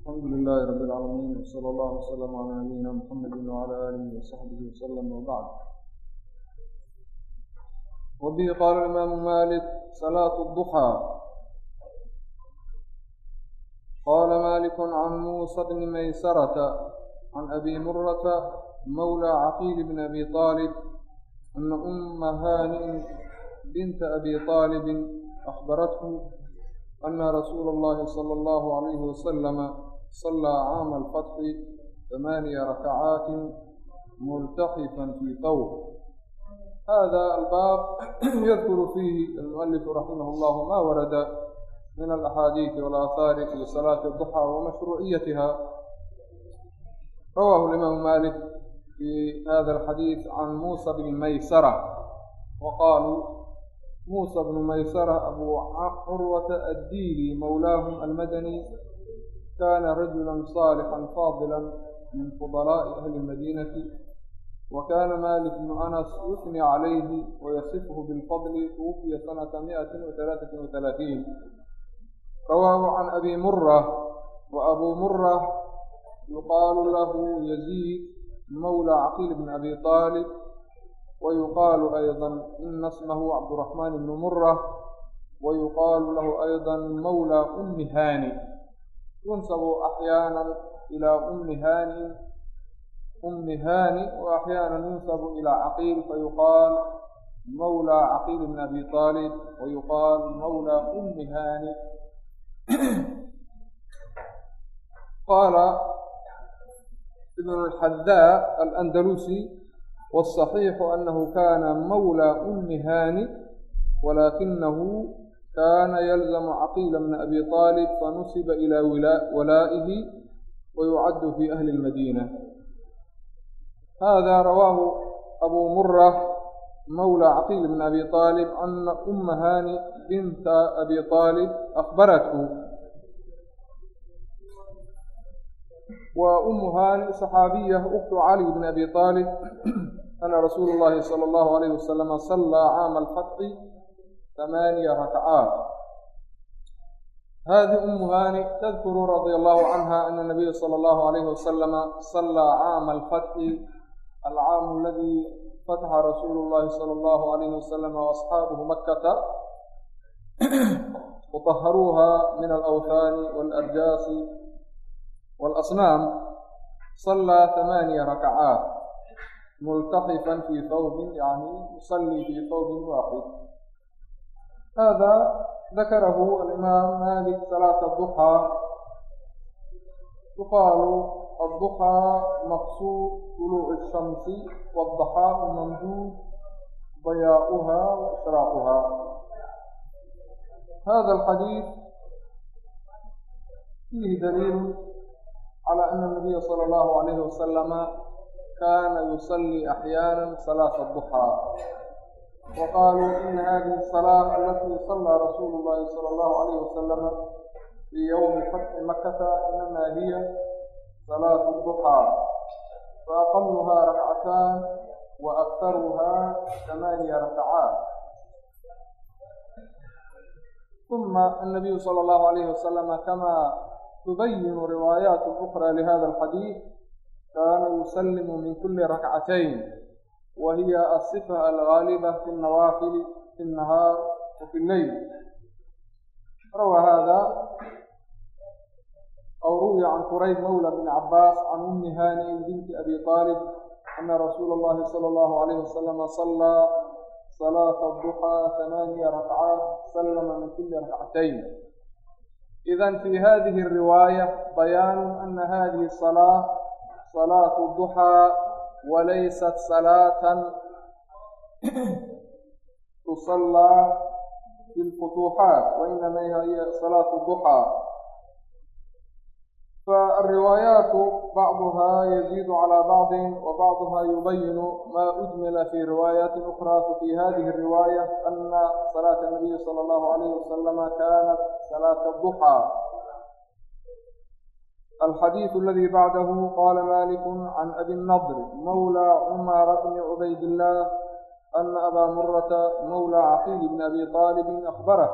الحمد لله رب العالمين وصلى الله وسلم على نبينا محمد وعلى آله وصحبه وسلم وبعد وبه قال الإمام مالك صلاة الضحى قال مالك عن موسى بن ميسرة عن أبي مرة مولى عقيل بن أبي طالب أن أم هانئ بنت أبي طالب أخبرته أن رسول الله صلى الله عليه وسلم صلى عام الفتح ثماني ركعات ملتحفا في ثوب هذا الباب يذكر فيه المؤلف رحمه الله ما ورد من الأحاديث والآثار في صلاة الضحى ومشروعيتها رواه الإمام مالك في هذا الحديث عن موسى بن ميسرة وقالوا موسى بن ميسرة أبو عروة الديلي مولاهم المدني kaana rajula صaalixan faadila min fudalaa'i ahli madinati wa kaana malik bnu anas yusni calayhi wayasifhu bilfadli tuwufiya sanata miatin watalaatin watalaatiin rawaahu can abi mura wa abuu mura yuqaalu lahu yaziid mawla caqiil bn abi aalib ويuqاaل أيضا إna اسmه cabdالرحmن بن murة ويuqاaل lah أيضا mawlى أmi hani ينسب أحيانا إلى أم هاني أم هاني وأحيانا ينسب إلى عقيل فيقال مولى عقيل بن أبي طالب ويقال مولى أم هاني قال ابن الحذاء الأندلسي والصحيح أنه كان مولى أم هاني ولكنه kaana yalzamu caqiila bna abi aalib fanusiba ilaa walaa'ihi wayucaddu fii ahli lmadiina hada rawaahu abu mura mawla caqiil bn abi aalib ana uma hani binta abi aalib akhbarathu wa umu haani saxaabiya uktu cali bni abi aalib ana rasuulu llahi sala allahu alayh wasalama sallaa caama alfatxi ثمانية ركعات هذه أم هاني تذكر رضي الله عنها أن النبي صلى الله عليه وسلم صلى عام الفتح العام الذي فتح رسول الله صلى الله عليه وسلم وأصحابه مكة وطهروها من الأوثان والأرجاس والأصنام صلى ثمانية ركعات ملتحفا في ثوب يعني يصلي في ثوب واحد هذا ذكره الإمام مالك صلاة الضحى يقال الضحى مقصود طلوع الشمس والضحى الممدود ضياؤها وإشراقها هذا الحديث فيه دليل على أن النبي صلى الله عليه وسلم كان يصلي أحيانا صلاة الضحى وقالوا إن هذه الصلاة التي صلى رسول الله صلى الله عليه وسلم في يوم فتح مكة إنما هي صلاة الضحى فأقلها ركعتان وأكثرها ثمانية ركعات ثم النبي صلى الله عليه وسلم كما تبين روايات أخرى لهذا الحديث كان يسلم من كل ركعتين wa hiya asifa algaaliba fi nawaafili fi nahaar wa fi leyl rawaa haada aw ruwiya can kurayb mawla bn cabaas can ummi hani binti abi aalib ana rasuula اllahi salى اllahu alayh wasalama salaa salaata duxaa hamaaniya rakcaat salama min kuli rakcatayn idan fi hadihi الriwaaya bayaanu ana hadihi الsalaa salaatu duxaa walaysat salaatan tusallaa fi lfutuuxaat wainamaa هي صلاة الضحى فالروايات بعضها يزيد على بعض وبعضها يبين ما أجمل في روايات أخرى ففي هذه الرواية أن صلاة النبي صلى الله عليه وسلم كانت صلاة الضحى الxadيiث اladي bعdh qال malik عn abi النضr mوlى cmara bn cubayd الlah أna abا murةa mوlى caqil bn abi طاalib أخbarh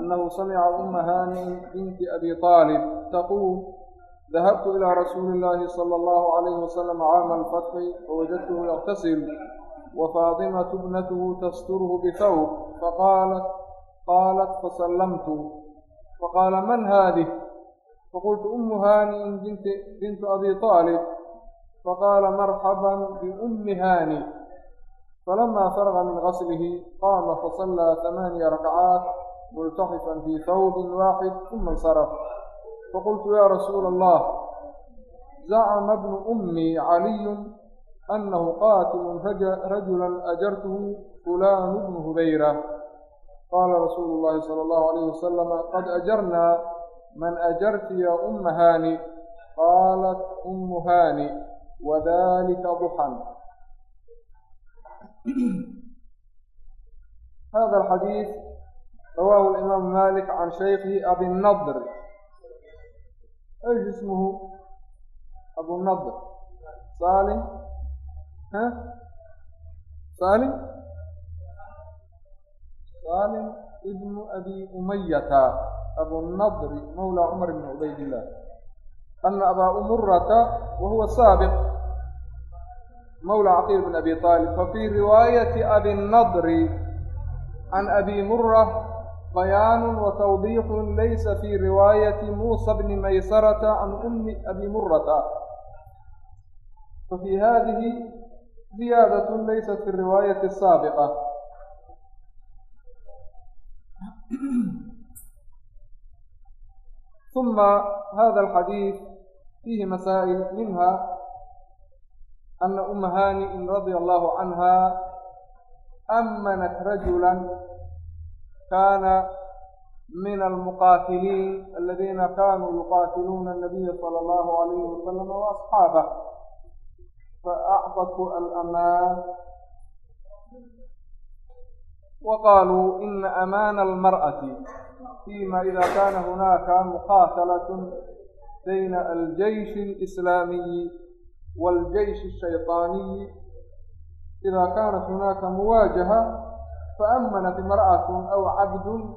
أnhu samca أma hani binti abi طاalib tquul dahabtu ilى rasuuli الlahi slى الlه عlyه وsلم caama اlfatxi fawajadth yktasil وfaadimaة bnatه tsturh bfwb faqaalat qaalat faslmt faqaala man haadih faqultu ummu haaniin bintu abi aalib faqaala marxaban biummi haani falamaa faraqa min gaslihi qaama fasallaa hamaaniya rakcaat multaxifan fii thawbin waaxid uma insaraf faqultu yaa rasuula allah zacma bnu ummi caliyun anahu qaatilun rajulan ajartuhu fulaanu bnu hubayra qaala rasuulu llahi sala allahu alayh wasalama qad ajarnaa man ajarti ya umma haani qaalat ummu haani wadalika duxan hada alxadiid rawaahu alimaamu malik can shaykhi abinadr ايش اسمه ابو النضر صالح ها صالح صالح ابن ابي اميه abunadri mawlaa cumar bni cubaydillaah ana abaa umurata wa huwa saabiq mawlaa caqiil bn abi aalib fafii riwaayati abinadri can abi mura bayaanu wa tawdiixun laysa fii riwaayati muusa bni maysarata can ummi abi murata fafii haadihi ziyaadatun laysat fi riwaayati asaabiqa ثم هذا الحديث فيه مسائل منها أن أم هانئ رضي الله عنها أمنت رجلا كان من المقاتلين الذين كانوا يقاتلون النبي صلى الله عليه وسلم وأصحابه فأعطته الأمان وقالوا إن أمان المرأة فيما إذا كان هناك مقاتلة بين الجيش الإسلامي والجيش الشيطاني إذا كانت هناك مواجهة فأمنت امرأة أو عبد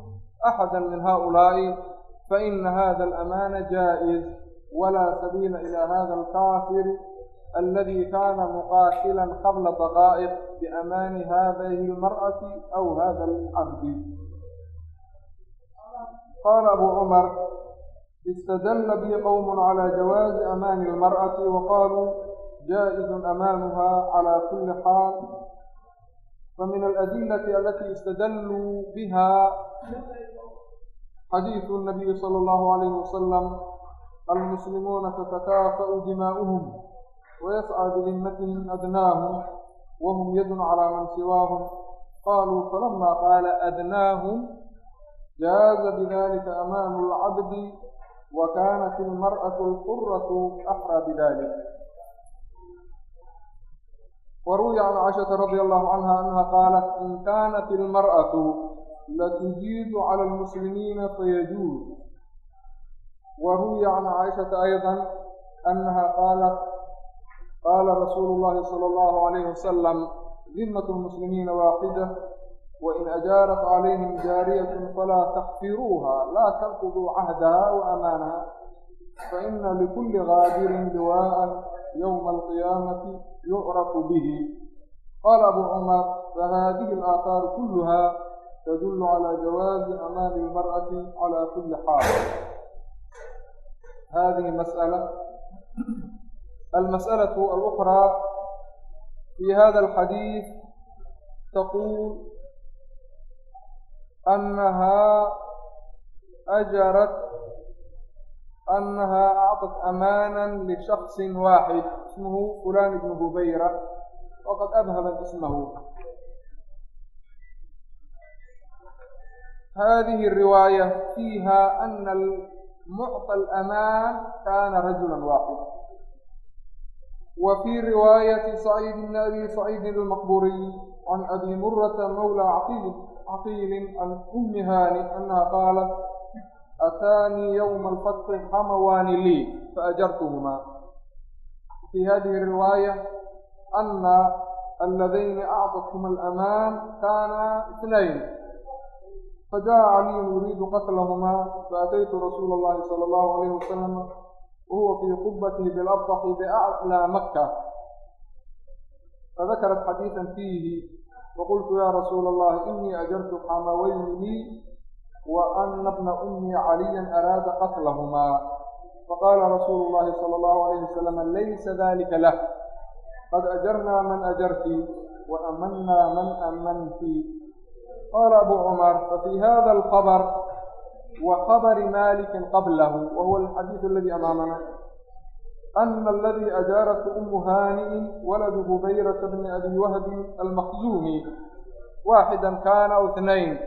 أحدا من هؤلاء فإن هذا الأمان جائز ولا سبيل إلى هذا الكافر الذي كان مقاتلا قبل دقائق بأمان هذه المرأة أو هذا العبد qaala abu cumar istadalla bi qowmun calaa jawaazi amaani almar'ati wa qaaluu jaa'izun amaanuha calaa kulli xaal famin aladillati alatii istadalluu biha xadiidu nabiyi sala allahu alayhi wasalam almuslimuuna tatakaafa'u dimaa'uhum wayascaa bidimmatihim adnaahum wahum yadun calaa man siwaahum qaaluu falamaa qaala adnaahum jaaza bidalika amaamu alcabdi wa kaanat almar'atu alquratu axra bidalik وروي عن عائشة رضي الله عنها أنها قالت إن كانت المرأة لتجيز على المسلمين فيجوز وروي عن عائشة أيضا أنها قالت قال رسول الله صلى الله عليه وسلم ذمة المسلمين واحدة wain ajaarat calayhim jaariyatun falaa takfiruuha laa tanquduu cahdaha wa amaanaha faina likulli qaabirin liwaa'an yowma alqiyaamati yucrafu bihi qaala abu cumar fahaadihi alaaathaaru kulluha tadullu calaa jawaazi amaani ilmar'ati calaa kulli xaal hadihi masala almas'alaة alأkhraa fi hada alxadiid taquul أنها أجرت أنها أعطت أمانا لشخص واحد اسمه فلان بن هبيرة وقد أبهم اسمه هذه الرواية فيها أن معطى الأمان كان رجلا واحد وفي رواية سعيد بن أبي سعيد المقبوري عن أبي مرة مولى عقيل عقيل عن أم هاني أنها قالت أتاني يوم الفتح حموان لي فأجرتهما في هذه الرواية أن الذين أعطتهم الأمان كانا اثنين فجاء علي يريد قتلهما فأتيت رسول الله صلى الله عليه وسلم وهو في قبته بالأبطح بأعلى مكة فذكرت حديثا فيه faqultu yaa rasuula allahi inii ajartu xamawaynii wa ana bna umii caliyan araada qatlahumaa faqaala rasuulu llahi sala allahu alayhi wasalam laysa dalika lah qad ajarnaa man ajarti wa aamannaa man aamanti qaala abuu cumar fafii hada alkhabr wa khabri maliki qablahu wa huwa aladii amaamana أن الذي أجارت أم هانئ ولد هبيرة بن أبي وهب المخزومي واحدا كان أو اثنين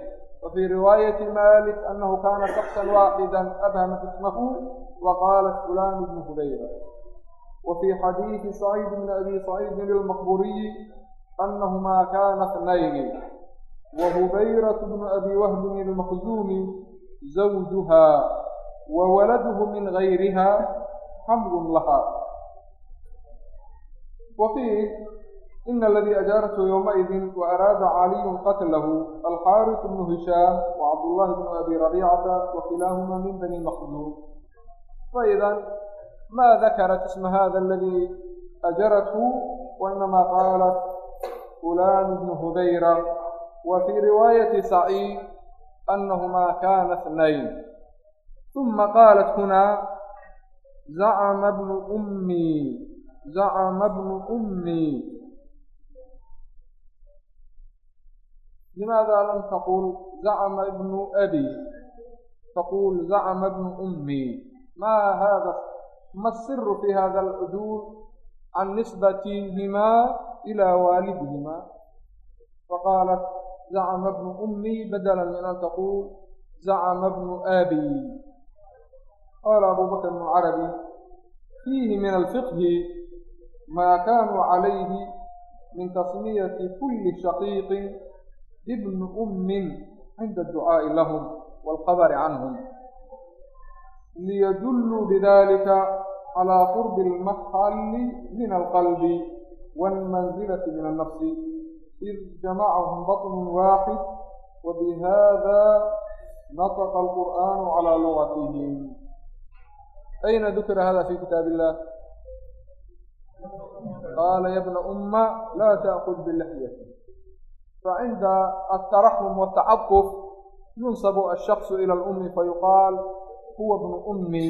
وفي رواية مالك أنه كان شخصا واحدا أبهمت اسمه وقالت فلان بن هبيرة وفي حديث سعيد بن أبي سعيد المقبوري أنهما كان اثنين وهبيرة بن أبي وهب المخزومي زوجها وولده من غيرها xamlun lahaa wa fiih ina aladii ajaaratu yowmaidin wa araada caliyun qatlahu alxaaris bnu hishaam wa cabdullaahi bnu abi rabiicata wa kilaahumaa min bani maqduum faidan ma dakarat isma hada aladii ajarathu wainamaa qaalat fulaan bnu hudayra wa fii riwaayati saciid annahumaa kaana اثnayn ثuma qaalat huna زعم ابن أمي زعم ابن أمي لماذا لم تقول زعم ابن أبي تقول زعم ابن أمي ما هذا ما السر في هذا العدول عن نسبتهما إلى والدهما فقالت زعم ابن أمي بدلا من أن تقول زعم ابن أبي قال أبو بكر العربي fiihi min alfiqhi maa kaanuu calayhi min tasmiyati kulli shaqiiqin ibnu ummin cinda adducaa'i lahum waalkhabari canhum liyadulluu bidalika calaa qurbi almahalli min alqalbi waalmansilati min annafsi id jamacahum batnun waaxid wabihada nataqa alqur'aanu calaa lugatihim ayna dukira hada fi kitaab illah qaala ya bna umma laa taأkud bilaxyati facinda ataraxum watacaطuf yunsabu ashaksu ila اlumi fayuqaal huwa bnu ummi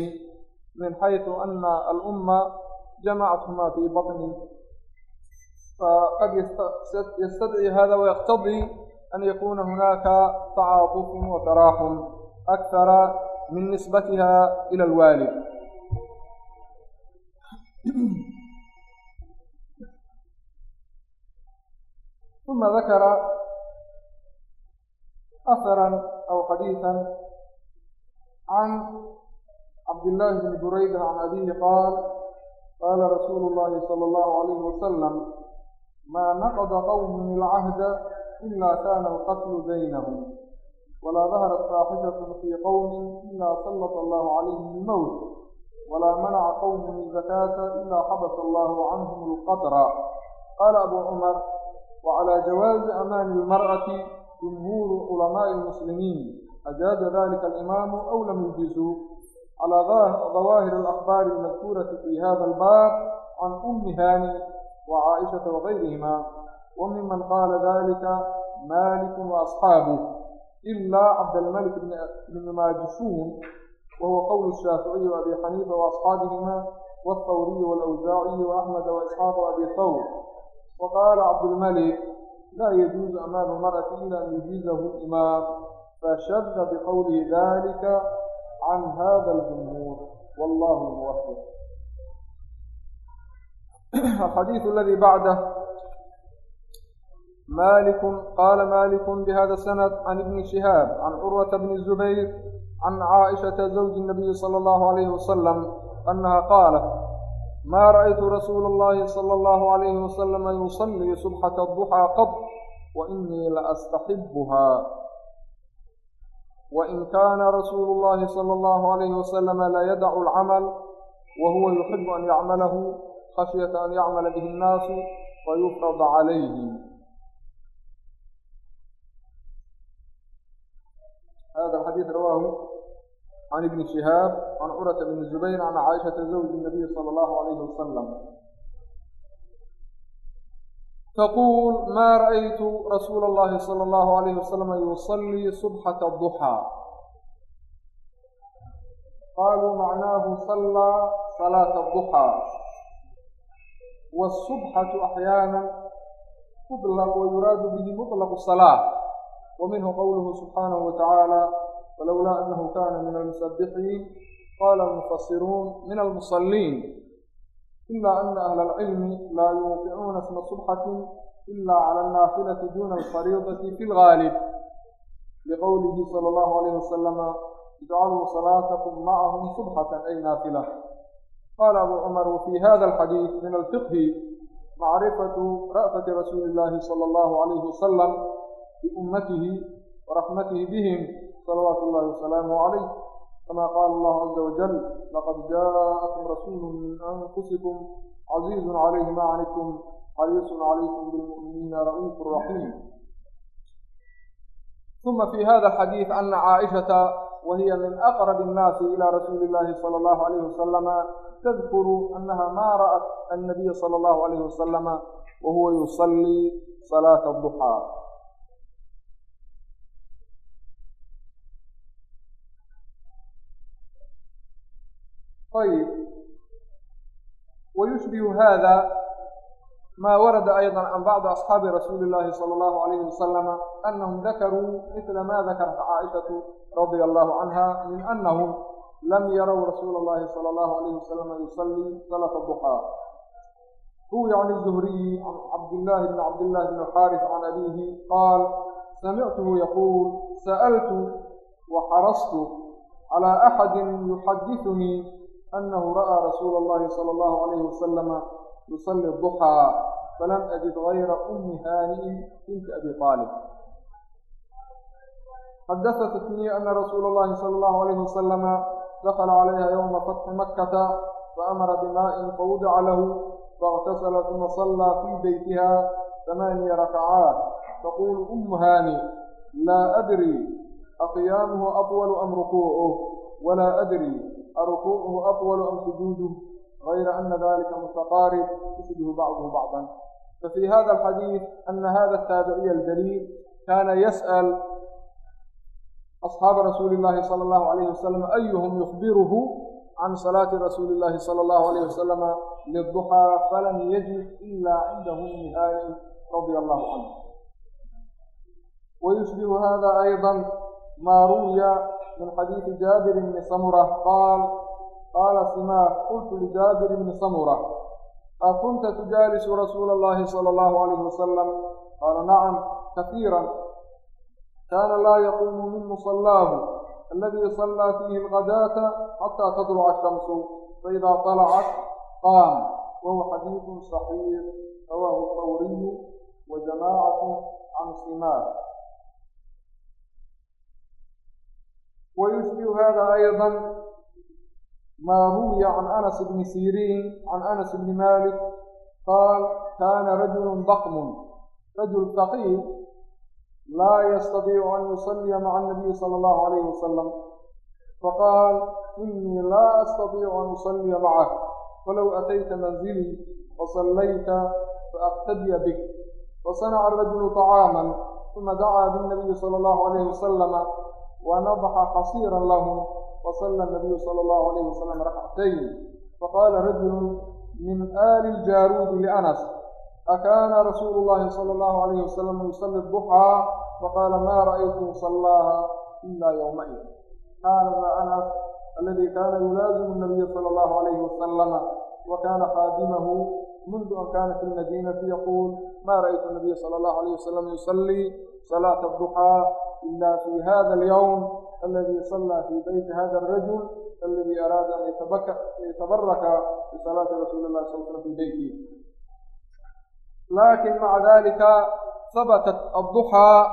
min xayثu ana alumma jamacathumaa fii baطni faqad ystadci hada wayqtadii an yakuna hunaaka tacaaqufun wataraaxum akara min nisbatiha ila alwaalid ثم ذكر أثرا أو حديثا عن عبد الله بن بريدة عن أبيه قال قال رسول الله صلى الله عليه وسلم ما نقض قوم العهد إلا كان القتل بينهم ولا ظهرت فاحشة في قوم إلا سلط الله عليهم الموت ولا منع قوم الزكاة إلا حبس الله عنهم القدر قال أبو عمر وعلى جواز أمان المرأة جمهور علماء المسلمين أجاز ذلك الإمام أو لم يجزه على ظواهر الأخبار المذكورة في هذا الباب عن أم هاني وعائشة وغيرهما وممن قال ذلك مالك وأصحابه إلا عبد الملك بن ماجشون وهو قول الشافعي وأبي حنيفة وأصحابهما والثوري والأوزاعي وأحمد وإسحاق وأبي ثور وقال عبد الملك لا يجوز أمام المرأة إلا أن يجيزه الإمام فشد بقوله ذلك عن هذا الجمهور والله الموفق الحديث الذي بعده مالك قال مالك بهذا السند عن ابن شهاب عن عروة بن الزبير can caaishata zawji nabiyi sala allahu alayhi wasalam annaha qaalat maa ra'aytu rasuula allahi sala allahu alayhi wasalama yusallii subxata duxaa qad wa inii la astaxibuhaa wain kaana rasuulu llahi sala allahu alayhi wasalama la yadacu alcamal wa huwa yuxibu an yacmalahu khashyata an yacmala bihi nnaasu fayufrad calayhi hada xadiid rawaahu can ibni shihaab can curata bni zubayr can caaishata zawji nabiy sala allahu calayhi wasalam taquul maa ra'aytu rasuula allahi sala allahu calayhi wasalama yusallii subxata duxaa qaaluu macnaahu sallaa salaata duxaa waasubxatu axyaanan mutlaq wayuraadu bihi mutlaqu salaa wa minhu qowluhu subxaanahu wa tacaala falowlaa anahu kana min almusabixiin qaala almufasiruun min almusalliin ila ana ahla alcilmi laa yuuqicuuna isma subxatin ila cala alnaafilati duna alfariidati fi lgaalib liqowlihi sala allahu alayhi wasalama ijcaluu salaatakum macahum subxatan ay naafila qaala abu cumar wafii hada alxadiid min alfiqhi macrifatu ra'fati rasuuli illaahi sala allahu alayhi wasalam biummatihi waraxmatihi bihim salawaatu ullahi wasalaamu calayh kama qaala allahu caza wajal laqad jaa'akum rasuulun min anfusikum caziizun calayhi ma canitum xariisun calaykum bilmu'miniina ra'uufu raxiim ثم في هذا الحديث أن عائشة وهي من أقرب الناس إلى رسول الله صلى الله عليه وسلم تذكر أنها ما رأت النبي صلى الله عليه وسلم وهو يصلي صلاة الضحى طيب ويشبه هذا ما ورد أيضا عن بعض أصحاب رسول الله صلى الله عليه وسلم أنهم ذكروا مثل ما ذكرت عائشة رضي الله عنها من أنهم لم يروا رسول الله صلى الله عليه وسلم يصلي صلاة الضحى هو عن الزهري عن عبد الله بن عبد الله بن الحارث عن أبيه قال سمعته يقول سألت وحرصت على أحد يحدثني أنه رأى رسول الله صلى الله عليه وسلم يصلي الضحى فلم أجد غير أم هانئ بنت أبي طالب حدثتني أن رسول الله صلى الله عليه وسلم دخل عليها يوم فتح مكة فأمر بماء فوضع له فاغتسل ثم صلى في بيتها ثماني ركعات تقول أم هاني لا أدري أقيامه أطول أم ركوعه ولا أدري أركوعه أطول أم سجوده غير أن ذلك متقارب يشبه بعضه بعضا ففي هذا الحديث أن هذا التابعي الجليل كان يسأل أصحاب رسول الله صلى الله عليه وسلم أيهم يخبره عن صلاة رسول الله صلى الله عليه وسلم للضحى فلم يجد إلا عنده النهاية رضي الله عنه ويشبه هذا أيضا ما روي من حديث جابر بن سمرة قال قال سماك قلت لجابر بن سمرة أكنت تجالس رسول الله صلى الله عليه وسلم قال نعم كثيرا كان لا يقوم من مصلاه الذي صلى فيه الغداة حتى تطلع الشمس فإذا طلعت قام وهو حديث صحيح رواه الثوري وجماعة عن سماك hada ayضا ma ruwiya can anas bni siriin can anas bni malik qaal kana rajulu dakmun rajul faqiir laa yastadiicu an yusaliya maca anabiyi sala allahu alayhi wasalam faqaal inii laa astadiicu an usaliya macah walow atayta manzilii fasallayta faaqtadiya bik fasanaca arajulu طacaaman uma dacaa binnabiyi sala allahu alayhi wasalama ونضح قصيرا له فصلى النبي صلى الله عليه وسلم ركعتين فقال رجل من آل الجارود لأنس أكان رسول الله صلى الله عليه وسلم يصلي الضحى فقال ما رأيت صلاها إلا يومئذ هذا أنس الذي كان يلازم النبي صلى الله عليه وسلم وكان خادمه منذ أن كان في المدينة يقول ما رأيت النبي صلى الله عليه وسلم يصلي صلاة الضحى إلا في هذا اليوم الذي صلى في بيت هذا الرجل الذي أراد أن يتبرك بصلاة رسول الله صلى الله عليه وسلم في بيته لكن مع ذلك ثبتت الضحى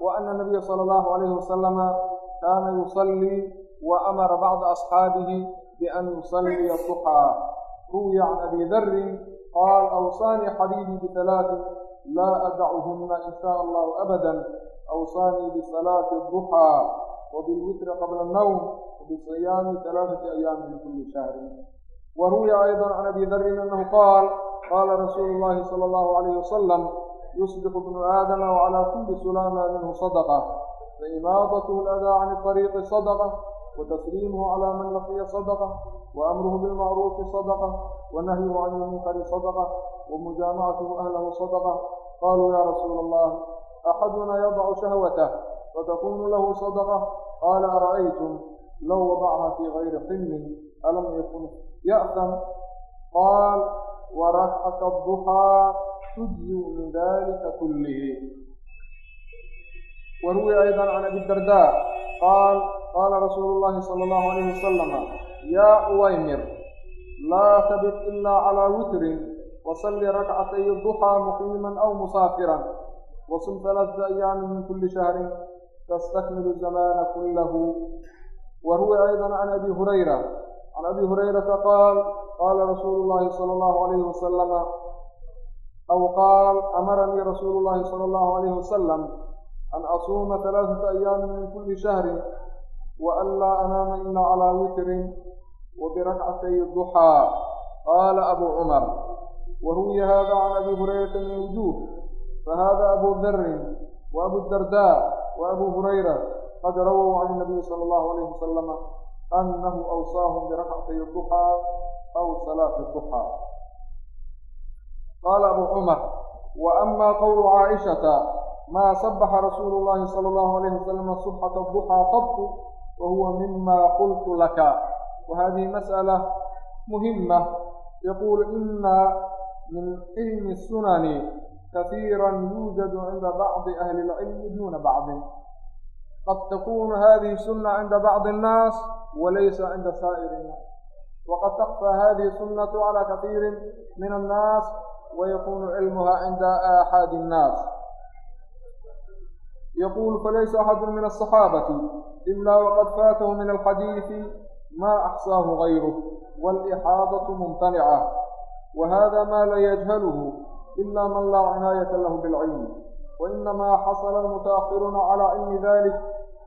وأن النبي صلى الله عليه وسلم كان يصلي وأمر بعض أصحابه بأن يصلي الضحى روي عن أبي ذر قال أوصاني حبيبي بثلاث لا أدعهن إن شاء الله أبدا أوصاني بصلاة الضحى وبالوتر قبل النوم وبصيام ثلاثة أيام من كل شهر وروي أيضا عن أبي ذر أنه قال قال رسول الله صلى الله عليه وسلم يصدق ابن آدم وعلى كل سلامة منه صدقة فإماضته الأذى عن الطريق صدقة وتسليمه على من لقي صدقة وأمره بالمعروف صدقة ونهيه عن المنكر صدقة ومجامعته أهله صدقة قالوا يا رسول الله أحدنا يضع شهوته وتكون له صدقة قال أرأيتم لو وضعها في غير حلم ألم يكن يأثم قال وركعة الضحى تجزئ من ذلك كله وروي أيضا عن أبي الدرداء قال قال رسول الله صلى الله عليه وسلم يا أويمر لا تبت إلا على وتر وصل ركعتي الضحى مقيما أو مسافرا وصم ثلاثة أيام من كل شهر تستكمل الزمان كله وروي أيضا عن أبي هريرة عن أبي هريرة قال قال رسول الله صلى الله عليه وسلم أو قال أمرني رسول الله صلى الله عليه وسلم أن أصوم ثلاثة أيام من كل شهر وأن لا أنام إلا على وتر وبركعتي الضحى قال أبو عمر وروي هذا عن أبي هريرة من وجوه فهذا أبو ذر وأبو الدرداء وأبو هريرة قد رووا عن النبي صلى الله عليه وسلم أنه أوصاهم بركعتي الضحى أو صلاة الضحى قال أبو عمر وأما قول عائشة ما سبح رسول الله صلى الله عليه وسلم سبحة الضحى قط وهو مما قلت لك وهذه مسألة مهمة يقول إن من علم السنن كثيرا يوجد عند بعض أهل العلم دون بعض قد تكون هذه سنة عند بعض الناس وليس عند سائر الناس وقد تخفى هذه السنة على كثير من الناس ويكون علمها عند أحد الناس يقول فليس أحد من الصحابة إلا وقد فاته من الحديث ما أحصاه غيره والإحاضة ممتنعة وهذا ما لا يجهله إلا من لا عناية له بالعلم وإنما حصل المتأخرون على علم ذلك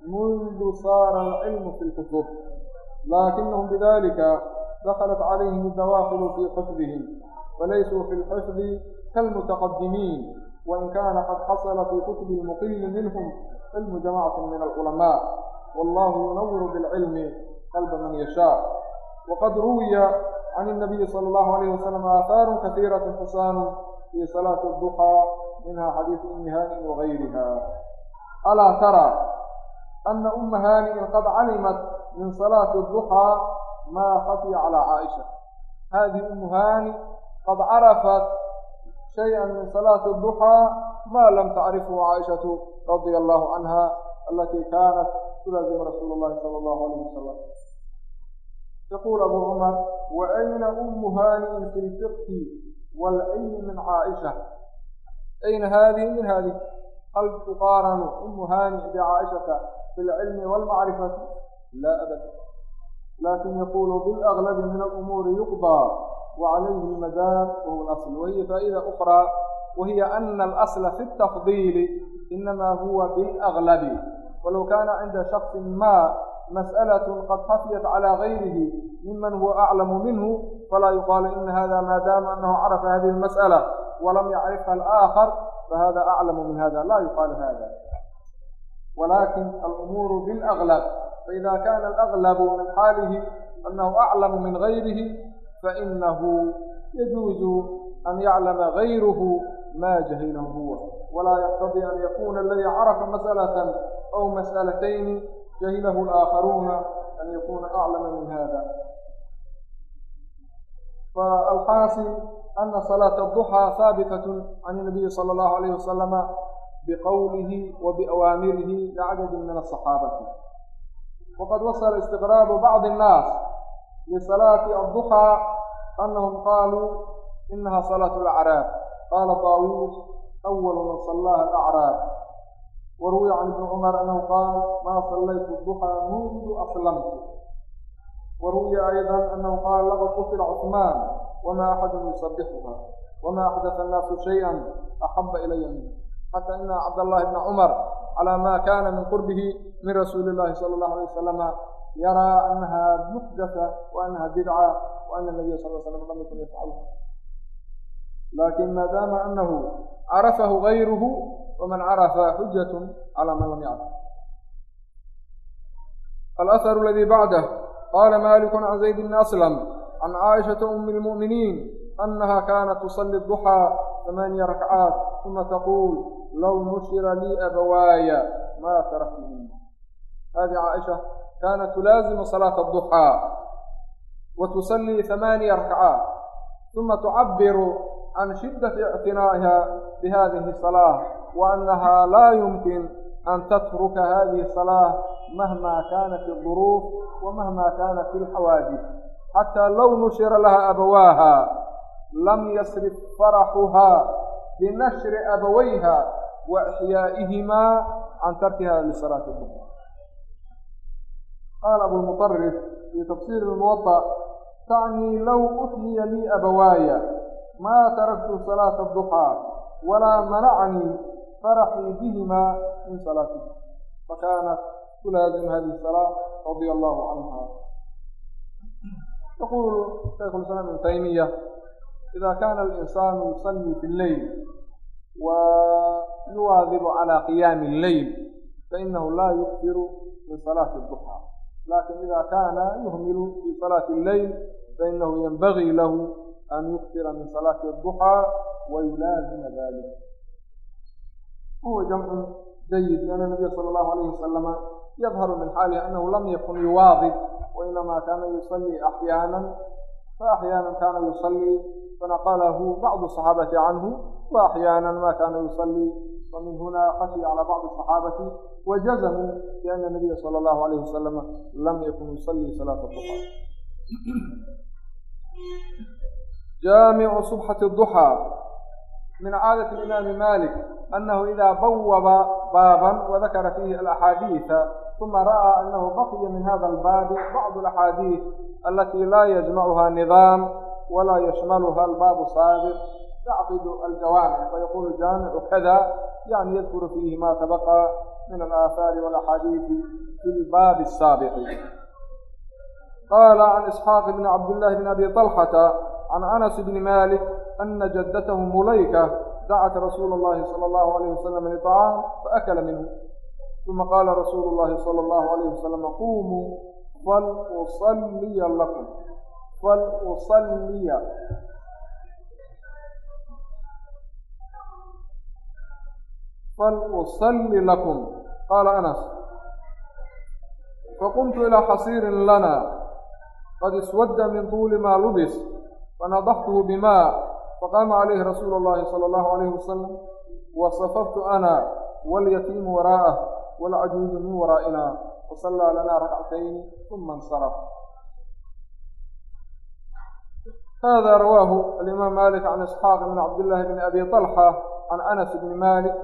منذ صار العلم في الكتب لكنهم بذلك دخلت عليهم الدواخل في حفظهم فليسوا في الحفظ كالمتقدمين وإن كان قد حصل في كتب المقل منهم علم جماعة من العلماء والله ينور بالعلم قلب من يشاء وقد روي عن النبي صلى الله عليه وسلم آثار كثيرة حسان في صلاة الضحى منها حديث أم هانئ وغيرها ألا ترى أن أم هانئ قد علمت من صلاة الضحى ما خفي على عائشة هذه أم هانئ قد عرفت شيئا من صلاة الضحى ما لم تعرفه عائشة رضي الله عنها التي كانت تلازم رسول الله صلى الله عليه وسلم يقول أبو عمر وأين أم هانئ في الفقه والعين من عائشة أين هذه من هذه هل تقارن أم هانئ بعائشة في العلم والمعرفة لا أبدا لكن يقول بالأغلب من الأمور يقضى وعليه مدار وهو الأصل وهي فائدة أخرى وهي أن الأصل في التفضيل إنما هو بالأغلب ولو كان عند شخص ما مسألة قد خفيت على غيره ممن هو أعلم منه فلا يقال إن هذا ما دام أنه عرف هذه المسألة ولم يعرفها الآخر فهذا أعلم من هذا لا يقال هذا ولكن الأمور بالأغلب فإذا كان الأغلب من حاله أنه أعلم من غيره فإنه يجوز أن يعلم غيره ما جهله هو ولا يقتضي أن يكون الذي عرف مسألة أو مسألتين jahilahu اlaakharuuna an yakuuna aclama min hada faalxaasil ana salaata اduxى haabitat can inabiyi sala اllahu alayh wasalama bqwlihi w bawaamirihi lacadadi min asaxaabati waqad wasla istiqraabu bacdi اnnaas lisalaati adduxى anahum qaaluu inaha salaat اlacraab qaala daawuus awalu man salaaha alacraab waruwiya can ibni cumar annahu qaal maa sallaytu duxaa mundu aslamtu waruwiya aydan annahu qaal laqad qutila cusmaan wamaa axadun yusabixuha wamaa axdata annaasu shay-an axaba ilaya minhu xataa ina cabdallahi bna cumar calaa maa kaana min qurbihi min rasuuli llaahi sala allahu alay wasalama yaraa annahaa muxdata wa annaha bidca wa ana nabiya sal l slam lam yakun yafcaluha laakin maadaama annahu carafahu gayruhu waman carafa xujatun calaa man lam yacraf alaaharu aladii bacdah qaala maaliku can zayd bni aslam can caaishata umi lmu'miniin annaha kaanat tusalli duxaa hamaaniya rakcaat uma taquul low nushira lii abawaaya maa taraktihina hadihi caaisha kaanat tulaazimu salaata duxaa wa tusallii rakcaat uma tucabiru can shiddati ictinaa'iha bihadihi salaa wa annaha laa yumkin an tatruka hadihi salaa mahma kaanat alduruuf wa mahma kaanat alxawaadis xataa low nushira laha abawaaha lam yasrif faraxuhaa binashri abawayha wa axyaa'ihimaa can tarkiha lisalaati duha qaala abulmuطarif fii tafsiiri lmuwaطa tacnii low uxyiya lii abawaaya maa taraktu salaata duxaa walaa manacnii faraxuu bihimaa min salaatihi fakaanat tulaazim hadihi salaa radia allahu canha yaquulu shaykh lislaam ibnu taymiya ida kaana alinsaanu yusallii fi lleyl wa yuwaadibu calaa qiyaami alleyl fainahu laa yukfiru min salaati duxaa lakin ida kaana yuhmilu fi salaati alleyl fainahu yenbagii lahu an yukfira min salaati duxaa wayulaazima dalik huwa jamcu jayid lianna nabiya sala allahu alayhi wasalama yadharu min xaalihi annahu lam yakun yuwaadib wainamaa kaana yusallii axyaanan فأحيانا كان يصلي فنقله بعض الصحابة عنه وأحيانا ما كان يصلي ومن هنا خشي على بعض الصحابة وجزموا بأن النبي صلى الله عليه وسلم لم يكن يصلي صلاة الضحى جامع صبحة الضحى min caadaة imaami malik anahu idaa bawaba baaban wadakara fiihi alaxaadiisa uma ra'aa anahu baqiya min hada albaabi bacdu alaxaadiis alatii laa yajmacuha nidaam walaa yashmaluha albaabu saabiq تعقد الجوامع فيقول الجامع كذا يعني يذكر فيه ما سبق من الآثار والأحاديث في الباب السابق قال عن إسحاق بن عبد الله بن أبي طلحة عن أنس بن أن جدته مليكة دعت رسول الله صلى الله عليه وسلم لطعام فأكل منه ثم قال رسول الله صلى الله عليه وسلم قوموا فلأصلي لكم فلأصلي فلأصلي لكم قال أنس فقمت إلى حصير لنا قد اسود من طول ما لبس فنضحته بماء faqaama calayhi rasuulu اllahi sala allahu alayhi wasalam wasafaftu ana walyatiimu waraa'ah waalcajuuzu min waraa'ina wasallaa lanaa rakcatayni uma insaraf hada rawaahu alimaam malik can isxaaq bn cabdillahi bn abi طalxa can anas bni malik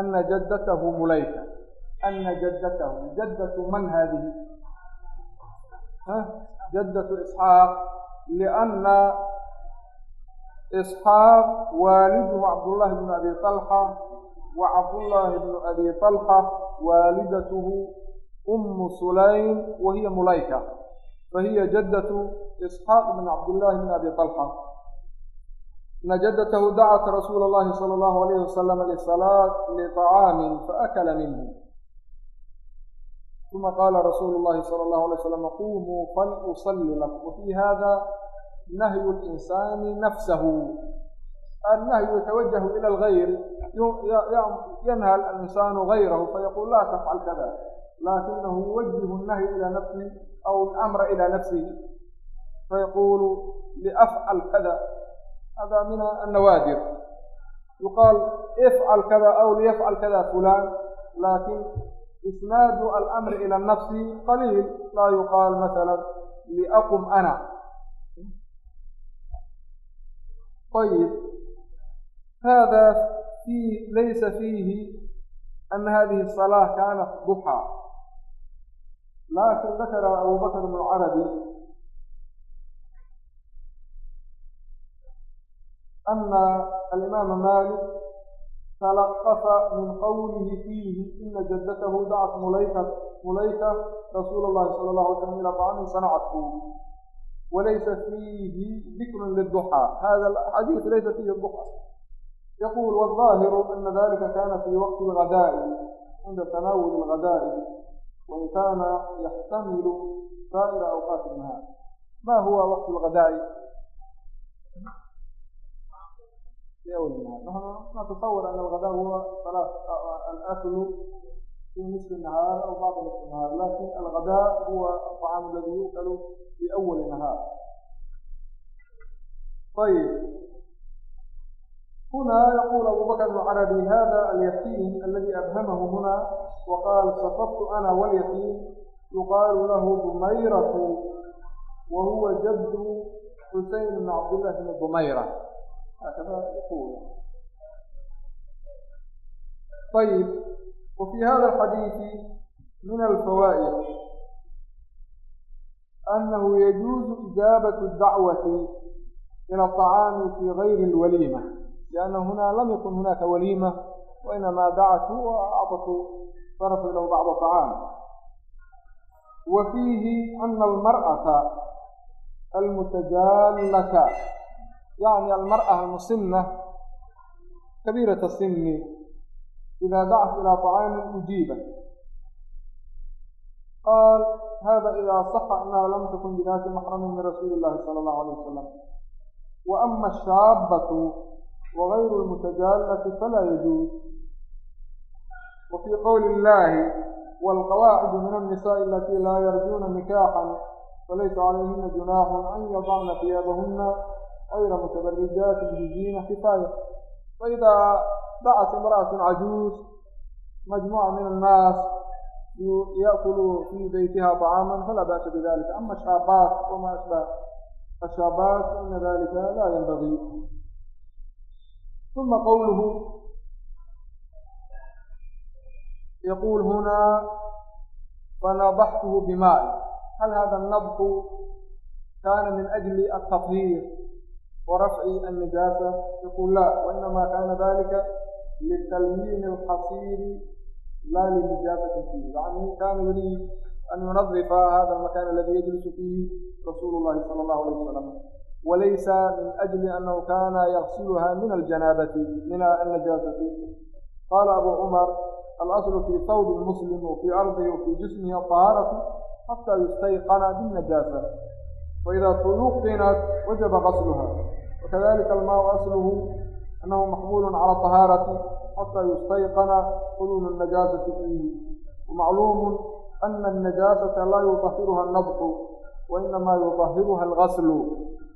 ana jaddatahu mulayka ana jaddatahu jaddatu man haadihi jaddatu isxaaq lianna isxaaq waaliduhu cabdullaahi bnu abi talxa wa cabdullaahi bnu abi talxa waalidatuhu ummu sulaym wa hiya mulayka fa hiya jaddatu isxaaq bn cabdillaahi bn abi talxa ina jaddatahu dacat rasuula allahi sala allahu alayhi wasalam lisalaa liطacaamin faakala minhu uma qaala rasuulu llahi sala allahu alay w qumuu falusali lakum wa hada نهي اlinsaani nafsahu النهي يتوجه إلى الغير ينهى الإنسان غيره فيقول لا تفعل كذا لكنه يوجه النهي إلى نفسه أو الأمر إلى نفسه فيقول لأفعل كذا هذا من النوادر يقال افعل كذا أو ليفعل كذا فلان لكن إسناد الأمر إلى النفس قليل لا يقال مثلا لأقم أنا ayib haadaa laysa fiihi ana hadihi asalaa kaanat duxaa laakin dakara abu bakr bnu carabi ana alimaama maalik talaqafa min qowlihi fiihi ina jaddatahu dacat mulayka mulayka rasuula اllahi sala اllah alay slm ila bacami sanacadku walaysa fiihi dikrun liduxaa hada xadiis laysa fiihi duxa yaquul waظaahiru ana dalika kana fii waqti اlgadaa'i cinda tanaawul اlgadaa'i wain kaana yaxtamilu saa'ira awqaat الnahaar ma huwa waqt اlgadaa'i نحن نتصور أن الغداء هو صلاة الأكل في نصف النهار أو بعض نصف النهار لكن الغداء هو الطعام الذي يؤكل في أول النهار طيب هنا يقول أبو بكر العربي هذا اليتيم الذي أبهمه هنا وقال سقطت أنا واليتيم يقال له ضميرة وهو جد حسين بن عبد الله بن ضميرة هكذا يقول طيب وفي هذا الحديث من الفوائد أنه يجوز إجابة الدعوة إلى الطعام في غير الوليمة لأن هنا لم يكن هناك وليمة وإنما دعته وأعطته صرفت له بعض الطعام وفيه أن المرأة المتجالة يعني المرأة المسنة كبيرة السن idaa dactu ilaa طacaamin ujiiba qaal hada idaa saxa annaha lam takun bidaati maxramin min rasuuli illahi sala allahu alayh wasalam wa ama ashaabatu wagayru lmutajaalati falaa yajuuz wa fii qowli illahi waalqawaacidu min annisaai alatii laa yarjuuna nikaaxan falaysa calayhina junaaxun an yadacna tiyaabahuna gayra mutabarrijaatin biziina kifaaya faidaa bacت imrأaة cajuuz majmuuca min الnaas yaأkl fi beytiha طcaama falaa ba'sa bidalika ama shaabaat wma ashbah ashaabaat faina dalika laa ynbagii ثuma qowluhu yaqul huna fanabaxtuh bimaaءi hal hada الnabxu kana min أjli التطhiir warafci الnijaasa yaqul la wainama kana dalika litalmiini alxasiiri laa linijaasati fiihi yani kaanuu lii an yunadifa hada almakaan aladi yajlisu fiihi rasuulu llahi sala allahu alayh wasalam walaysa min ajli anahu kana yaqsiluha min aljanaabati min annajaasati qaala abu cumar alaslu fii thawbi muslim wafii ardihi wafii jismihi aطahaaratu xata yustayqana binnajaasa waida tuyuqinat wajaba qasluha wakadalika almaau asluhu أنه محمول على طهارة حتى يستيقن حلول النجاسة فيه ومعلوم أن النجاسة لا يطهرها النضح وإنما يطهرها الغسل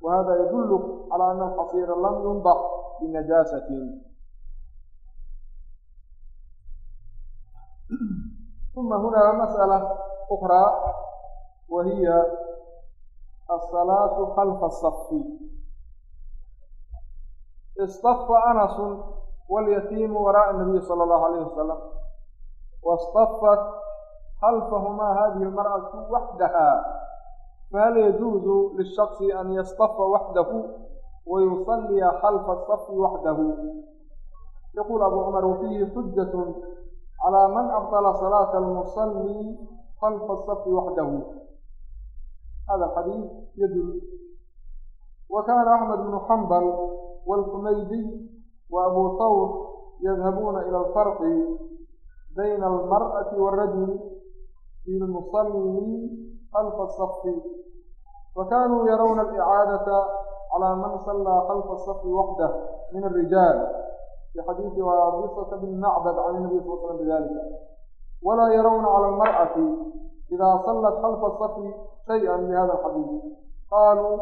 وهذا يدل على أن الحصير لم ينضح بنجاسة ثم هنا مسألة أخرى وهي الصلاة خلف الصف istafa anasun walyatiimu waraa'a nabiy sala allahu calayhi wasalam wastafat halfahumaa hadihi almar'atu waxdaha fahal yajuuzu lilshaqsi an yastafa waxdahu wayusaliya xalfa asafi waxdahu yaquul abu cumar wafiihi xujatun calaa man abdala salaata almusalli xalfa asafi waxdahu hada alxadiid yadul wa kaana axmed bnu xambal والحميدي وأبو ثور يذهبون إلى الفرق بين المرأة والرجل في المصلي خلف الصف وكانوا يرون الإعادة على من صلى خلف الصف وحده من الرجال في حديث وابصة بن معبد عن النبي صلى الله عليه وسلم بذلك ولا يرون على المرأة إذا صلت خلف الصف شيئا بهذا الحديث قالوا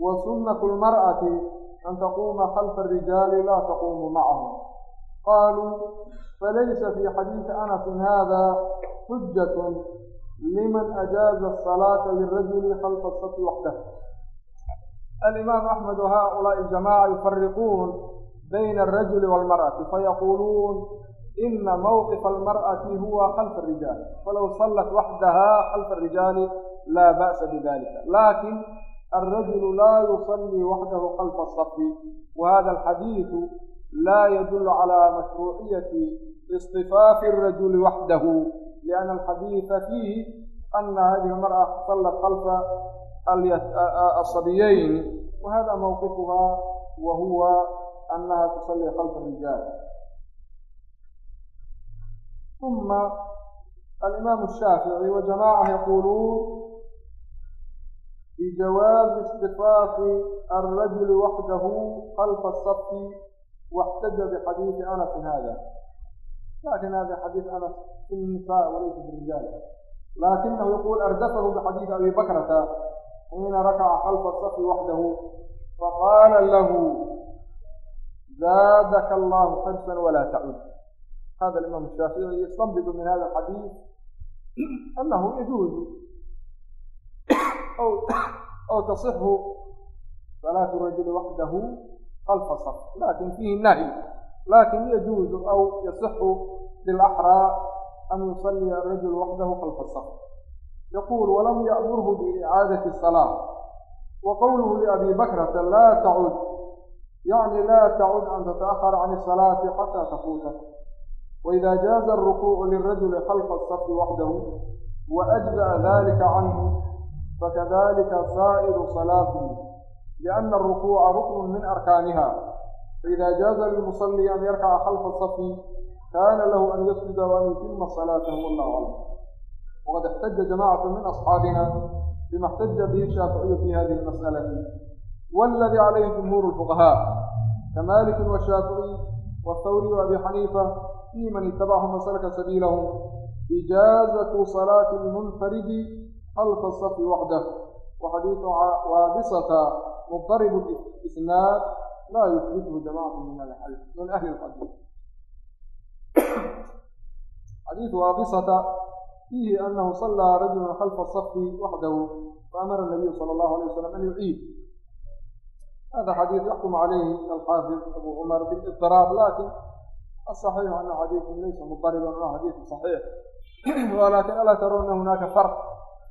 وسنة المرأة an taquuma khalfa arijaali laa taquumu macahum qaaluu falaysa fii xadiisi anasin haada xujatun liman ajaaza asalaata lirajuli khalfa asabti waxdah alimaam axmed wahaulaai aljamaca yufariquun bayna alrajuli waalmar'ati fayaquuluun ina mowqifa almar'ati huwa khalfa arijaal falow sallat waxdaha khalfa arijaali laa ba'sa bidalika laakin الرجل لا يصلي وحده خلف الصف وهذا الحديث لا يدل على مشروعية اصطفاف الرجل وحده لأن الحديث فيه أن هذه المرأة صلت خلف الصبيين وهذا موقفها وهو أنها تصلي خلف الرجال ثم الإمام الشافعي وجماعة يقولون في جواز اصطفاف الرجل وحده خلف الصف واحتج بحديث أنس هذا لكن هذا حديث أنس في النساء وليس في لكنه يقول أردفه بحديث أبي بكرة حين ركع خلف الصف وحده فقال له زادك الله خمسا ولا تعود هذا الإمام الشافعي يستنبط من هذا الحديث أنه يجوز أو تصح صلاة الرجل وحده خلف الصف لكن فيه نهي لكن يجوز أو يصح بالأحرى أن يصلي الرجل وحده خلف الصف يقول ولم يأمره بإعادة الصلاة وقوله لأبي بكرة لا تعد يعني لا تعد أن تتأخر عن الصلاة حتى تفوتك وإذا جاز الركوع للرجل خلف الصف وحده وأجزأ ذلك عنه فكذلك سائر صلاته لأن الركوع ركن من أركانها فإذا جاز للمصلي أن يركع خلف الصف كان له أن يسجد وأن يتم صلاته والله أعلم وقد احتج جماعة من أصحابنا بما احتج به الشافعي في هذه المسألة والذي عليه جمهور الفقهاء كمالك والشافعي والثوري وأبي حنيفة في من اتبعهم وسلك سبيلهم إجازة صلاة المنفرد alfa safi waxdah wa xadiidu caabisata mudaribu isnaad laa yuflithu jamacatu min min ahli lxadiid xadiidu caabisata fiihi anahu salaa rajulu xalfa safi waxdahu faamara nabiyu sala allahu alayh wasalam an yuciid hada xadiid yaxkum calayhi alxaafid abu cumar biidiraab lakin asaxiixu ana xadiidu laysa mudariban waa xadiidu saxiix walakin alaa tarawna hunaaka farq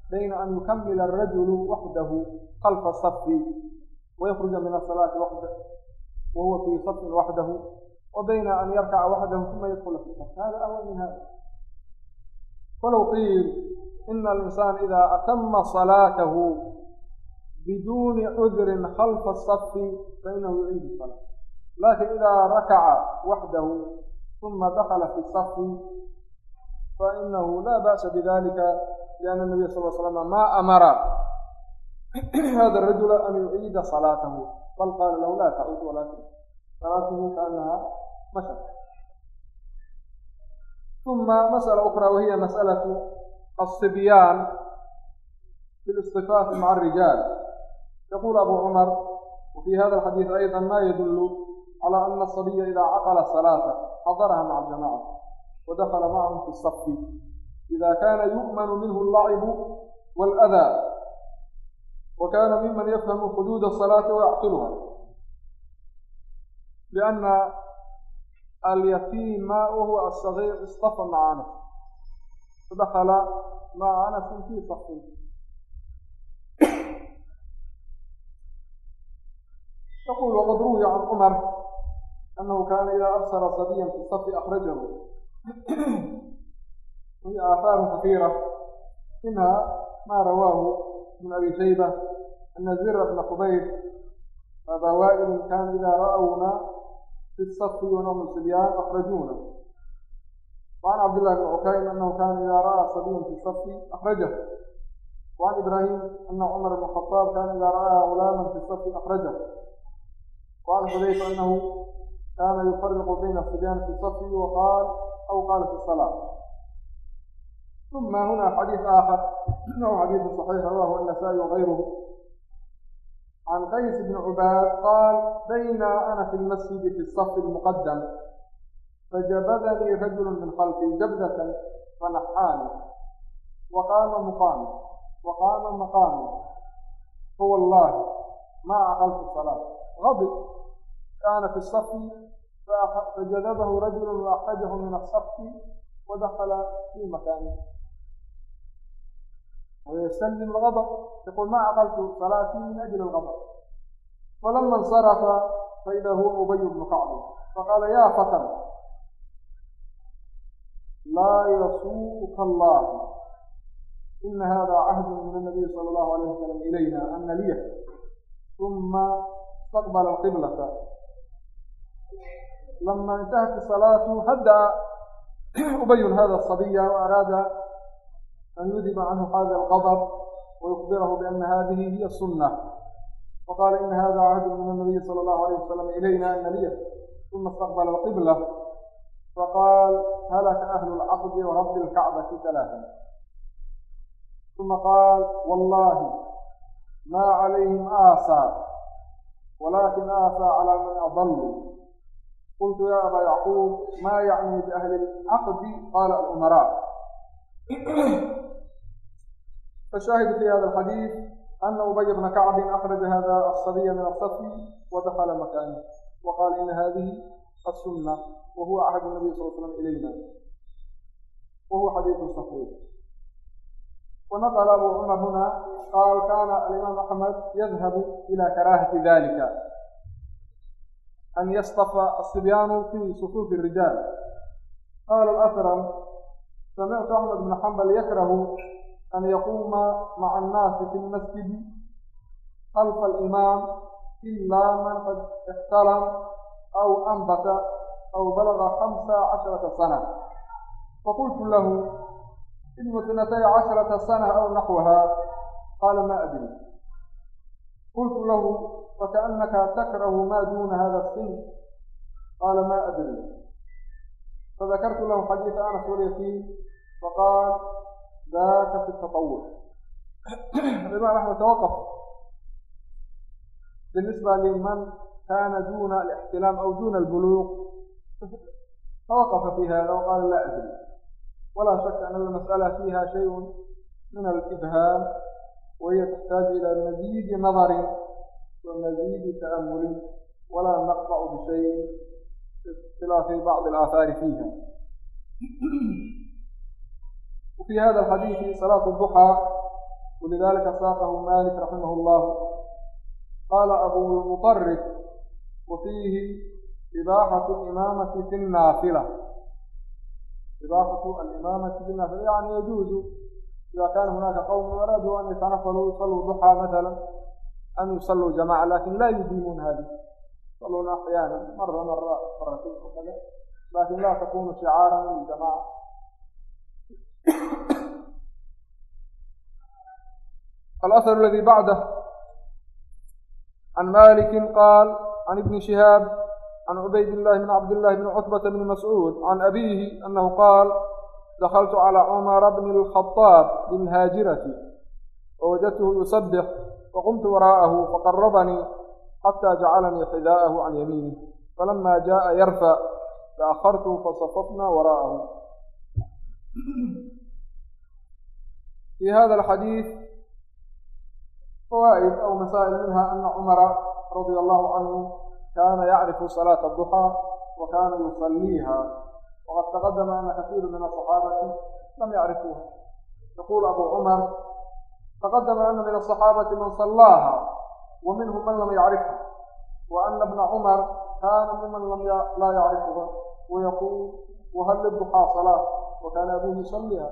bayna an yukamila arajulu waxdahu kalfa safi wayakruja min asalaati waxda wa huwa fii safin waxdahu wa bayna an yarkaca waxdahu uma yadkula fi saf hada awal min hada walow qiil ina alinsaan idaa atama salaatahu biduuni cudrin khalfa safi fainahu yuciidu salaa laakin idaa rakaca waxdahu uma dakala fi safi fainahu laa ba'sa bidalika lianna nabiya sal slm maa amara hada rajula an yuciida salaatahu bal qaala lahu laa tacuud walaakin salaatuhu kaanahaa mashar uma masأala ukra wahiya masأalaة الصibyaan biاlistifaafi maca الrijaal yaqul abu cumar wafii hada alxadiid ayضa ma yadulu calى ana asabiya idaa caqla salaata xadaraha maca jamacati wadakla macahum fi safi إذا كان يؤمن منه اللعب والأذى وكان ممن يفهم حدود الصلاة ويعقلها لأن اليتيم وهو الصغير اصطفى مع أنس فدخل مع أنس في صحبه يقول وقد روي عن عمر أنه كان إذا أبصر صبيا في الصف أخرجه وهي آثار كثيرة منها ما رواه ابن أبي شيبة أن زر بن قبيس أبا وائل كان إذا رأونا في الصف ونوم الصبيان أخرجونا وعن عبد الله بن عكيم أنه كان إذا رأى صبيا في الصف أخرجه وعن إبراهيم أن عمر بن الخطاب كان إذا رأى غلاما في الصف أخرجه وعن حذيفة أنه كان يفرق بين الصبيان في الصف وقال أو قال في الصلاة ثم هنا حديث آخر إنه حديث صحيح رواه النسائي وغيره عن قيس بن عباد قال بين أنا في المسجد في الصف المقدم فجبذني رجل من خلفي جبذة فنحاني وقام مقامي وقام مقامي فوالله ما عقلت الصلاة غضب كان في الصف فجذبه رجل وأخرجه من الصف ودخل في مكانه ويسلم الغضب يقول ما عقلت صلاتي من أجل الغضب ولما انصرف فإذا هو أبي بن كعب فقال يا فتى لا يسوءك الله إن هذا عهد من النبي صلى الله عليه وسلم إلينا أن نليه ثم استقبل القبلة لما انتهت الصلاة هدأ أبين هذا الصبي وأراد أن يذب عنه هذا الغضب ويخبره بأن هذه هي السنة وقال إن هذا عهد من النبي صلى الله عليه وسلم إلينا النبي ثم استقبل القبلة فقال هلك أهل العقد ورب الكعبة ثلاثا ثم قال والله ما عليهم آثار ولكن آثى على من أضلوا qultu ya abaa yacquub maa yacni biahli lcaqdi qaala alcumaraa fashahid fi hada alxadiid ana ubay bna kacbin akraja hada asabiya min asafi wadakala makaanah waqaala ina hadihi asunna wahuwa axadu nabiy sal slam ilayna wahuwa xadiidu saxiix wanaqala abu cumar huna qaal kaana alimaam axmed yadhabu ila karaahati dalika an yastafa asibyaanu fi sufuufi rijaal qaala alasram samictu axmed bna xambal yakrahu an yaquuma maca annaasi fi lmasjidi halfa alimaam ilaa man qad ixtalam aw anbata aw balaga hamsa casharata sana faqultu lahu ibnu itnatay casharata sana aw naxwaha qaala ma adri qultu lahu فكأنك تكره ما دون هذا السن قال ما أدري فذكرت له حديث أنس واليتيم فقال ذاك في التطوع الإمام أحمد توقف بالنسبة لمن كان دون الاحتلام أو دون البلوغ توقف في هذا وقال لا أدري ولا شك أن المسألة فيها شيء من الإبهام وهي تحتاج إلى مزيد نظر ومزيد تأمل ولا نقطع بشيء باختلاف بعض الآثار فيها وفي هذا الحديث صلاة الضحى ولذلك ساقه مالك رحمه الله قال أبو المطرف وفيه إباحة الإمامة في النافلة إباحة الإمامة في النافلة يعني يجوز إذا كان هناك قوم أرادوا أن يتنفلوا يصلوا الضحى مثلا an yusalluu jamaca lakin laa yudiimuun hadi yusaluuna axyaana mara mara maratayn oo kale lakin laa takunu shicaaran liljamaca alahar aladi bacdah can maliki qaal can ibni shihaab can cubayd illahi bn cabdillahi bn cutbata bni mascuud can abiihi anahu qaal dakltu calى cumara bni اlkhaطaab bilhaajirati wawajadtuhu yusabix فقمت وراءه فقربني حتى جعلني حذاءه عن يمينه فلما جاء يرفع تأخرت فصففنا وراءه في هذا الحديث فوائد أو مسائل منها أن عمر رضي الله عنه كان يعرف صلاة الضحى وكان يصليها وقد تقدم أن كثير من الصحابة لم يعرفوها يقول أبو عمر taqadama ana min asaxaabati man sallaaha wa minhum man lam yacrifha wa ana bna cumar kaana miman laa yacrifuha wayaquul wahal duxaa salaa wa kaana abuuhu yusalliha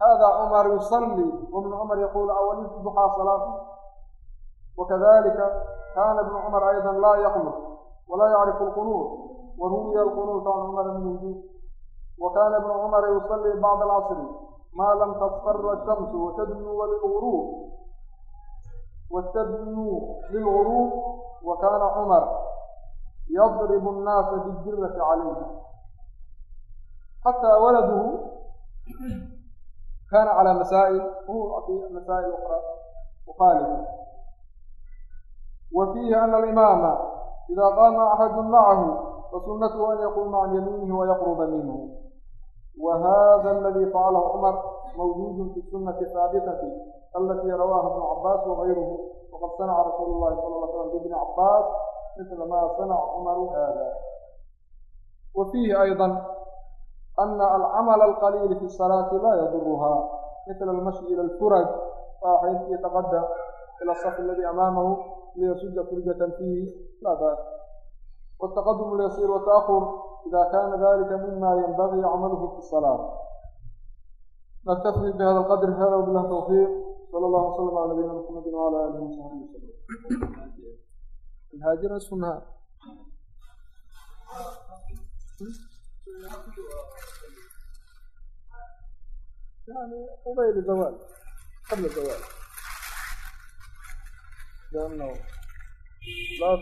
hada cumar yusallii wabnu cumar yaquul awalidtu duxaa salaa wakadalika kaana ibnu cumar aydan laa yaqnut walaa yacrifu alqunuud waruwiya alqunuuta can cumara bn yunjud wa kaana ibnu cumara yusallii bacda alcasri maa lam tasfara shamsu watadnuwa lilguruub watadnuu lilguruub wa kaana cumar yadribu annaasa bijirati calayha xataa waladuhu kaana calaa masaa'il huwa fi masaa'il ukhaalif wa fiihi ana alimaama idaa qaama axadun macahu fasunnatuu an yaquuma can yamiinihi wayaqruba minhu وهذا الذي قاaله عمر موجود في السنة الثابتة التي رواه بن عباس وغيره وقد صنع رسول الله صلى اه sلم ببن عabاس مثل ما صنع cمر hذا و أيضا أن الcمل القليل في الصلاة لا يdرهa مثل المشي إلى الفرج فaxينkii تقدم إلى الصف الذي أmاamه ليسuجa فرجة فيه lا bأس والتقدم اليسير والتأخر إذا كان ذلك مما ينبغي عمله في الصلاة نكتفي بهذا القدر هذا وبالله التوفيق صلى الله وسلم على نبينا محمد وعلى آله وصحبه وسلم الهاجرة سنها يعني قبيل الزوال قبل الزوال لأنه لا